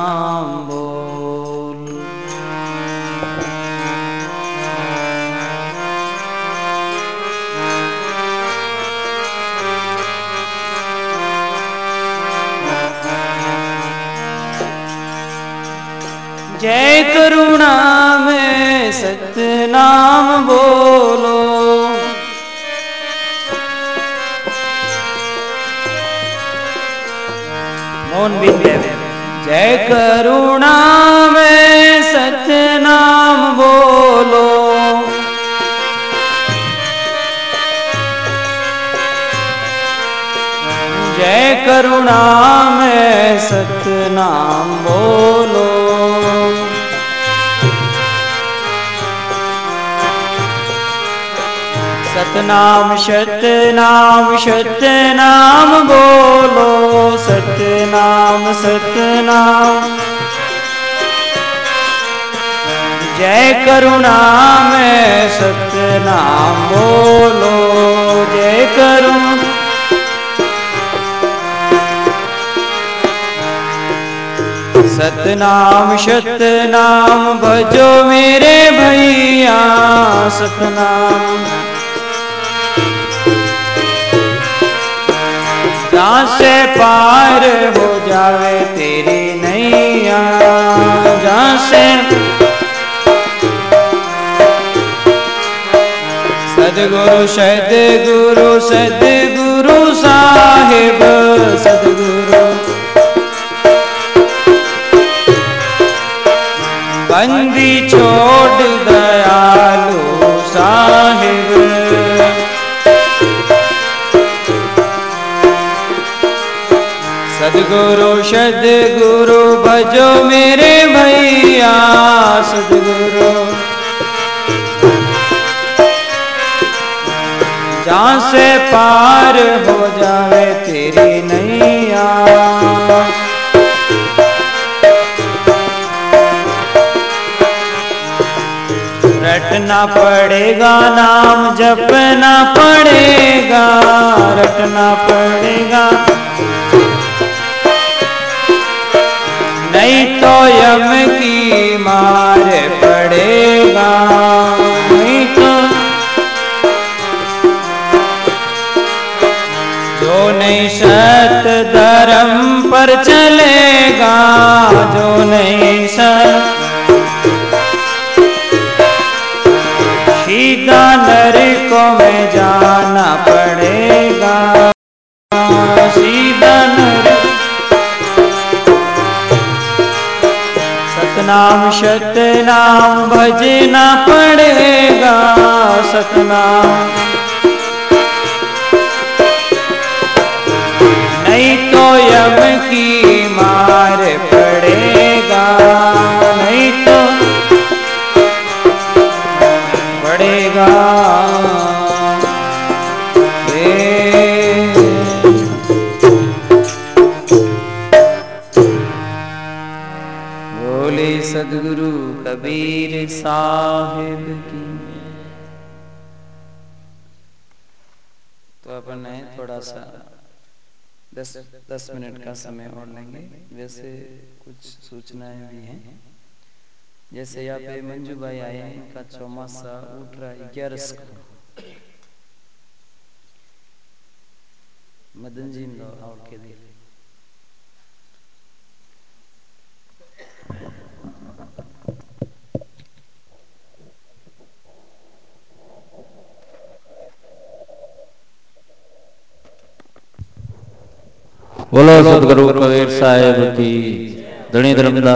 नाम बोल जय करुणा में सत्य नाम बोलो। मोहन बिंद जय करुणा में सत्य नाम बोलो। जय करुणा में सत्य नाम बोलो। सतनाम सतनाम सतनाम बोलो सतनाम सतनाम जय करुणा में सतनाम बोलो, जय करुणा। सतनाम सतनाम भजो मेरे भैया, सतनाम। जहाँ से पार हो सदगुरु सदगुरु सदगुरु साहिब सदगुरु। बंदी छोड़ दयालु साहिब। सदगुरु सदगुरु भजो मेरे जहाँ से पार हो जावे तेरी नैया। रटना पड़ेगा नाम, जपना पड़ेगा, रटना पड़ेगा। नहीं तो यम की मार जो नहीं सत धर्म पर चलेगा, जो नहीं सत सीधा नरकों में जाना पड़ेगा। सीधा नर सतनाम सतनाम भजना पड़ेगा, सतनाम तो की मार पड़ेगा। नहीं तो पड़ेगा। बोले सदगुरु कबीर साहिब की। तो अपन है थोड़ा सा दस दस मिनट का समय और लेंगे। वैसे कुछ सूचनाएँ भी हैं। जैसे यहाँ पे मंजू भाई आए हैं, इनका चौमासा उठ रहा है, ग्यारह मदन जी के लिए। બોલો સદગુરુ કબીર સાહેબ की ધણી ધર્મદાસ